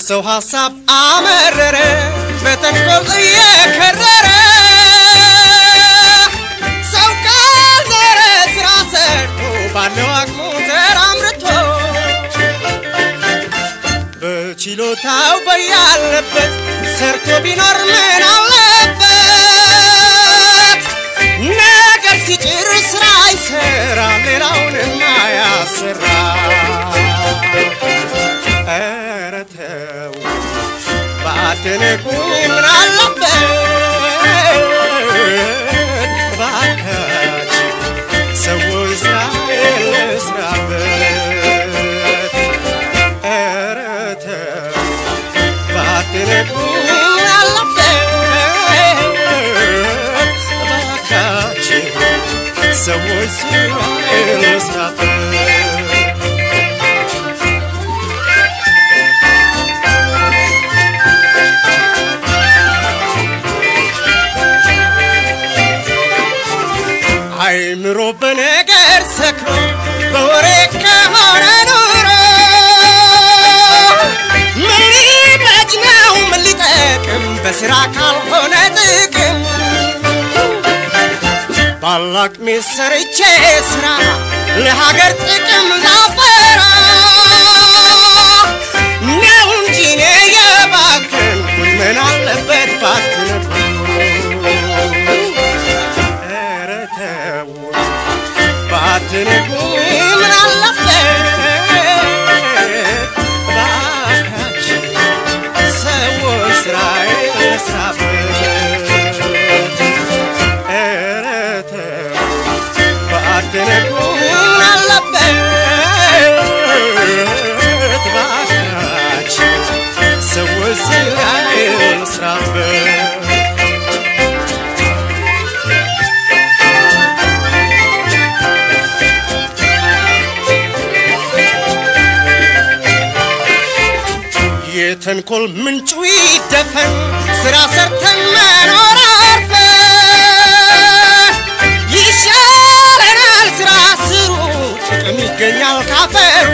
የሰው ሐሳብ አመረረ በተንኮል እየከረረ ሰው ካልዘረ ስራ ሰርቶ ባለው አቅሙ ተራምርቶ። በችሎታው በያለበት ሰርቶ ቢኖር te lembra lá bem Vacate, são os raios da vete Era te, vá te lembra se bem Vacate, são os raios da vete አይምሮ በነገር ሰክሮ በወሬ ከሆነ ኑሮ ምን ሊበጅ ነው? ምን ሊጠቅም? በስራ ካልሆነ ጥቅም ባላቅሜ ሰርቼ ስራ ለሀገር ጥቅም ላፈራ የተንኮል ምንጩ ይደፈን ስራ ሰርተን መኖር አርፈን ይሻለናል ስራ ስሩ ጥቅም ይገኛል ካፈሩ።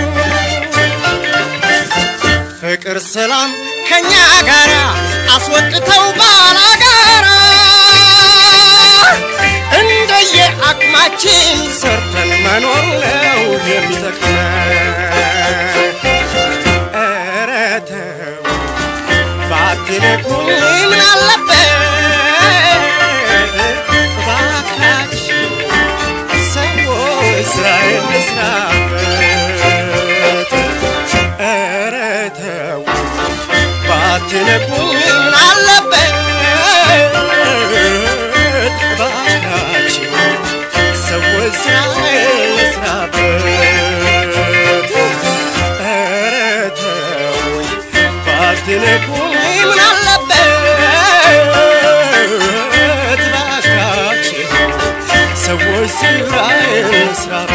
ፍቅር ሰላም ከኛ ጋራ አስወጥተው ባላጋራ እንደየ አቅማችን ሰርተን መኖር ነው የሚጠቅመን ባትነኩኝ ምን አለበት እባካችሁ ሰዎች ስራዬን ልስራበት ኧረ ተውኝ ባትነኩኝ ምን አለበት እባካችሁ ሰዎች ስራዬን ልስራበት